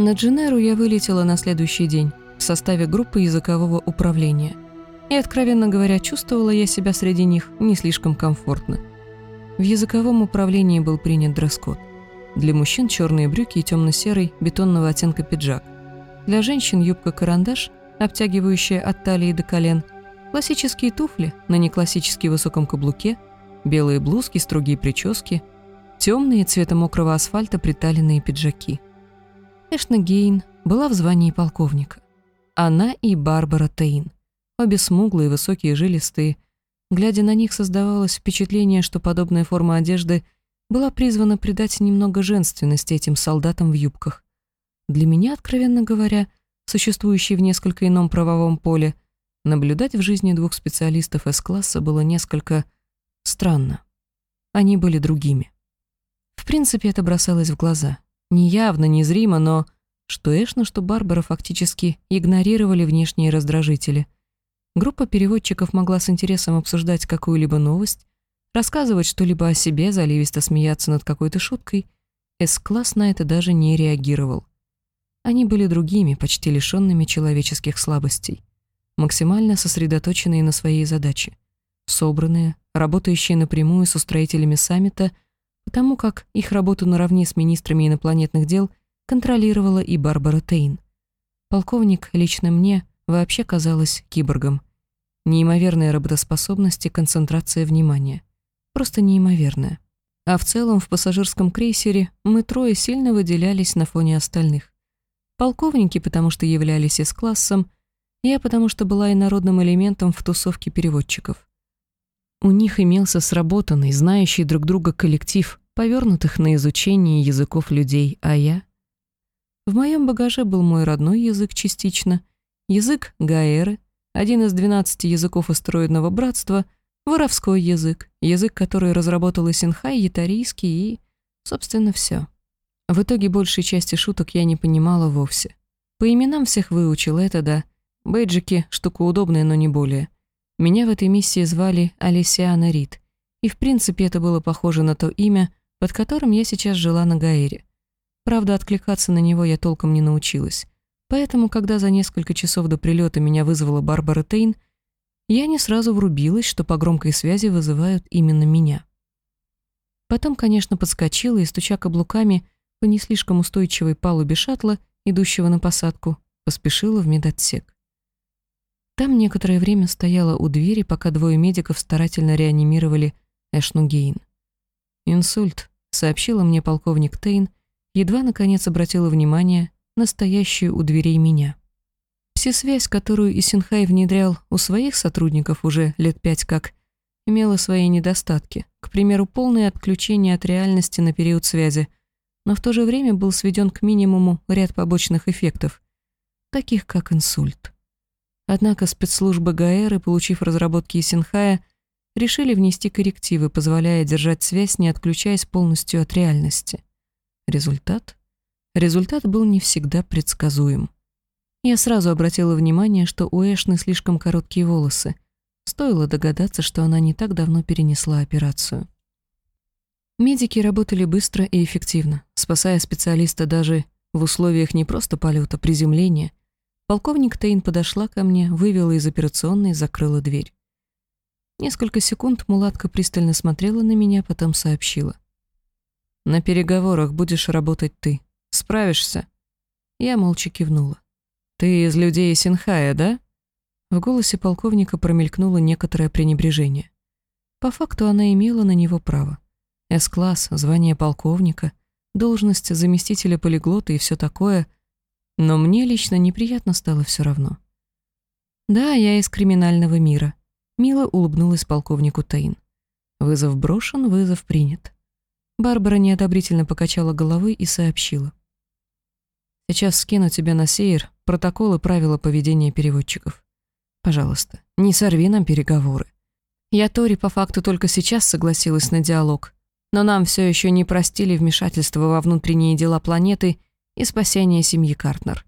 На Дженеру я вылетела на следующий день в составе группы языкового управления. И, откровенно говоря, чувствовала я себя среди них не слишком комфортно. В языковом управлении был принят дресс-код. Для мужчин черные брюки и темно-серый бетонного оттенка пиджак. Для женщин юбка-карандаш, обтягивающая от талии до колен, классические туфли на неклассически высоком каблуке, белые блузки, строгие прически, темные цвета мокрого асфальта приталенные пиджаки – Эшна Гейн была в звании полковника. Она и Барбара Тейн. Обе смуглые, высокие, жилистые. Глядя на них, создавалось впечатление, что подобная форма одежды была призвана придать немного женственности этим солдатам в юбках. Для меня, откровенно говоря, существующей в несколько ином правовом поле, наблюдать в жизни двух специалистов С-класса было несколько странно. Они были другими. В принципе, это бросалось в глаза — Неявно, незримо, но что Эшна, что Барбара фактически игнорировали внешние раздражители. Группа переводчиков могла с интересом обсуждать какую-либо новость, рассказывать что-либо о себе, заливисто смеяться над какой-то шуткой. С-класс на это даже не реагировал. Они были другими, почти лишенными человеческих слабостей, максимально сосредоточенные на своей задаче, собранные, работающие напрямую с устроителями саммита — потому как их работу наравне с министрами инопланетных дел контролировала и Барбара Тейн. Полковник лично мне вообще казалась киборгом. Неимоверная работоспособность и концентрация внимания. Просто неимоверная. А в целом в пассажирском крейсере мы трое сильно выделялись на фоне остальных. Полковники, потому что являлись С-классом, я потому что была инородным элементом в тусовке переводчиков. У них имелся сработанный, знающий друг друга коллектив, повернутых на изучение языков людей, а я... В моем багаже был мой родной язык частично, язык Гаэры, один из 12 языков астероидного братства, воровской язык, язык, который разработал Исинхай, ятарийский и, собственно, все. В итоге большей части шуток я не понимала вовсе. По именам всех выучила, это да. Бейджики — штука удобная, но не более. Меня в этой миссии звали Алисиана Рид, и в принципе это было похоже на то имя, под которым я сейчас жила на Гаэре. Правда, откликаться на него я толком не научилась. Поэтому, когда за несколько часов до прилета меня вызвала Барбара Тейн, я не сразу врубилась, что по громкой связи вызывают именно меня. Потом, конечно, подскочила и, стуча каблуками по не слишком устойчивой палубе шаттла, идущего на посадку, поспешила в медотсек. Там некоторое время стояла у двери, пока двое медиков старательно реанимировали Эшну Гейн. «Инсульт», сообщила мне полковник Тейн, едва наконец обратила внимание на у дверей меня. Всесвязь, которую Исинхай внедрял у своих сотрудников уже лет пять как, имела свои недостатки, к примеру, полное отключение от реальности на период связи, но в то же время был сведен к минимуму ряд побочных эффектов, таких как инсульт. Однако спецслужбы ГАЭРы, получив разработки Исинхая, решили внести коррективы, позволяя держать связь, не отключаясь полностью от реальности. Результат? Результат был не всегда предсказуем. Я сразу обратила внимание, что у Эшны слишком короткие волосы. Стоило догадаться, что она не так давно перенесла операцию. Медики работали быстро и эффективно, спасая специалиста даже в условиях не просто полета, приземления. Полковник Тейн подошла ко мне, вывела из операционной, закрыла дверь. Несколько секунд мулатка пристально смотрела на меня, потом сообщила. «На переговорах будешь работать ты. Справишься?» Я молча кивнула. «Ты из людей Синхая, да?» В голосе полковника промелькнуло некоторое пренебрежение. По факту она имела на него право. С-класс, звание полковника, должность заместителя полиглота и все такое, но мне лично неприятно стало все равно. Да, я из криминального мира, Мило улыбнулась полковнику Тейн. Вызов брошен, вызов принят. Барбара неодобрительно покачала головой и сообщила. «Сейчас скину тебе на сейр протоколы правила поведения переводчиков. Пожалуйста, не сорви нам переговоры. Я Тори по факту только сейчас согласилась на диалог, но нам все еще не простили вмешательство во внутренние дела планеты и спасение семьи Картнер.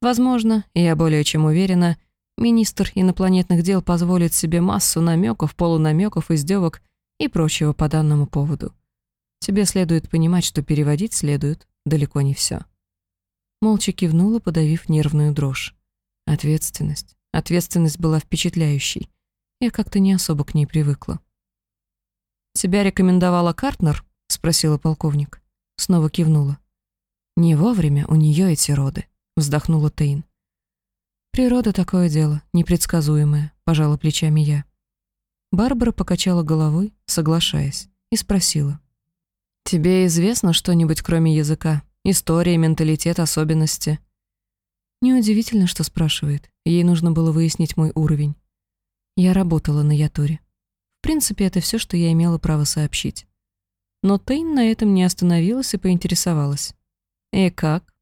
Возможно, я более чем уверена, Министр инопланетных дел позволит себе массу намеков, полунамеков, издевок и прочего по данному поводу. Тебе следует понимать, что переводить следует далеко не все. Молча кивнула, подавив нервную дрожь. Ответственность. Ответственность была впечатляющей. Я как-то не особо к ней привыкла. «Тебя рекомендовала Картнер?» — спросила полковник. Снова кивнула. «Не вовремя у нее эти роды», — вздохнула Тейн. «Природа такое дело, непредсказуемое», — пожала плечами я. Барбара покачала головой, соглашаясь, и спросила. «Тебе известно что-нибудь, кроме языка? История, менталитет, особенности?» Неудивительно, что спрашивает. Ей нужно было выяснить мой уровень. Я работала на Яторе. В принципе, это все, что я имела право сообщить. Но Тейн на этом не остановилась и поинтересовалась. «И как?»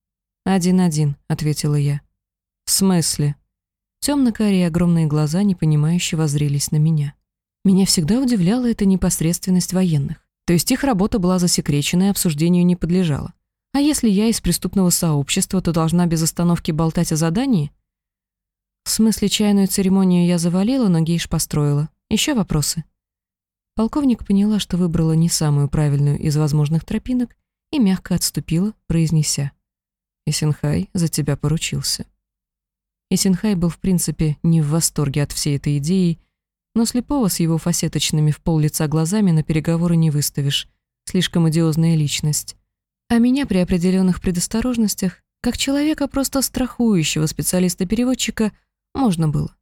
«Один-один», — ответила я. «В смысле?» Темно-карие огромные глаза непонимающе воззрелись на меня. Меня всегда удивляла эта непосредственность военных. То есть их работа была засекречена и обсуждению не подлежала. А если я из преступного сообщества, то должна без остановки болтать о задании? В смысле, чайную церемонию я завалила, но гейш построила. Еще вопросы? Полковник поняла, что выбрала не самую правильную из возможных тропинок и мягко отступила, произнеся. «Исенхай за тебя поручился». Исенхай был, в принципе, не в восторге от всей этой идеи, но слепого с его фасеточными в пол лица глазами на переговоры не выставишь. Слишком одиозная личность. А меня при определенных предосторожностях, как человека, просто страхующего специалиста-переводчика, можно было.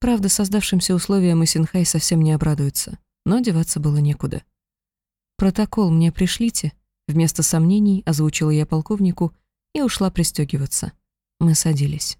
Правда, создавшимся условиям Исенхай совсем не обрадуется, но деваться было некуда. «Протокол мне пришлите», — вместо сомнений озвучила я полковнику и ушла пристегиваться. Мы садились.